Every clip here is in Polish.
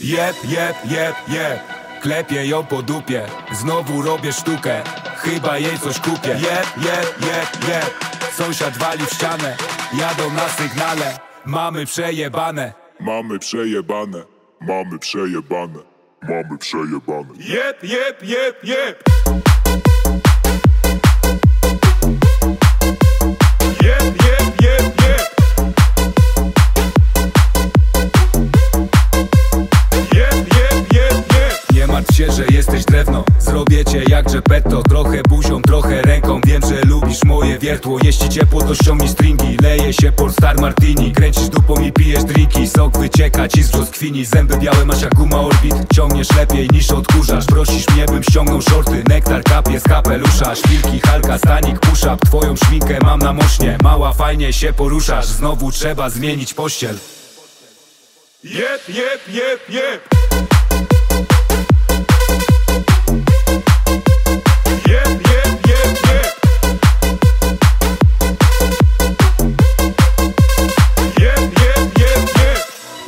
Jeb, jeb, jeb, jeb. Klepię ją po dupie. Znowu robię sztukę. Chyba jej coś kupię. Jeb, jeb, jeb, jeb. Sąsiad wali w ścianę. Jadą na sygnale. Mamy przejebane. Mamy przejebane, mamy przejebane, mamy przejebane. Jeb, jeb, jeb, jeb Cię jak Geppetto Trochę buzią, trochę ręką. Wiem, że lubisz moje wiertło Jeśli ciepło, to ściągnij stringi. Leje się Polestar Martini Kręcisz dupą i pijesz drinki. Sok wycieka ci z brzoskwini Zęby białe masz jak guma Orbit. Ciągniesz lepiej niż odkurzasz Prosisz mnie, bym ściągnął shorty. Nektar kapie z kapelusza Szpilki, halka, stanik, push-up. Twoją szminkę mam na mośnie Mała, fajnie się poruszasz. Znowu trzeba zmienić pościel. Jep, jep, jep Jep,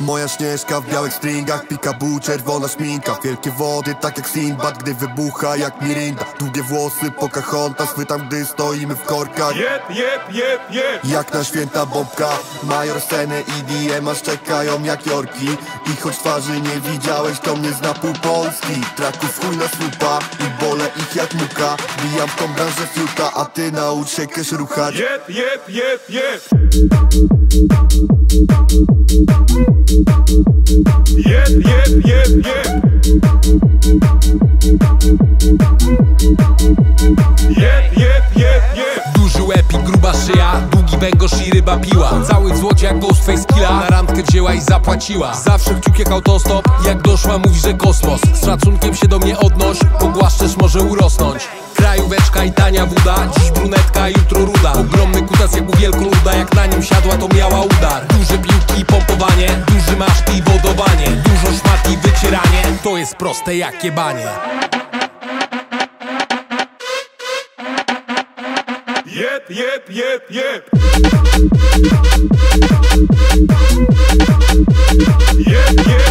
Moja śnieżka w białych stringach, pikabu, czerwona szminka. Wielkie wody, tak jak Sinbad, gdy wybucha jak Mirinda. Długie włosy, Pocahontas, chwytam, gdy stoimy w korkach. Jep, jep, jep, jep. Jak na święta bombka Major scenę i DM czekają jak Jorki. I choć twarzy nie widziałeś, to mnie zna pół Polski. Traków chuj na słupa i bolę ich jak muka. Bijam w tą branżę fiuta, a ty naucz się kesz ruchać. Jep, jep, jep, jep Jep, jep, jep, jep Jep, jep, jep, jep Duży łeb i gruba szyja, długi węgorz i ryba piła. Cały złocie jak Ghostface Killa Na randkę wzięła i zapłaciła. Zawsze kciuk jak autostop, jak doszła mówi, że kosmos. Z szacunkiem się do mnie odnoś, pogłaszczesz może urosnąć. Krajóweczka i tania woda, dziś brunetka, jutro ruda. Ogromny kutas jak u wielkoluda, jak na nim siadła to miała udar. Duże pompowanie, duży maszty i wodowanie. Dużo szmat i wycieranie, to jest proste jak jebanie. Jep, jep, jep, jep Jep, jep,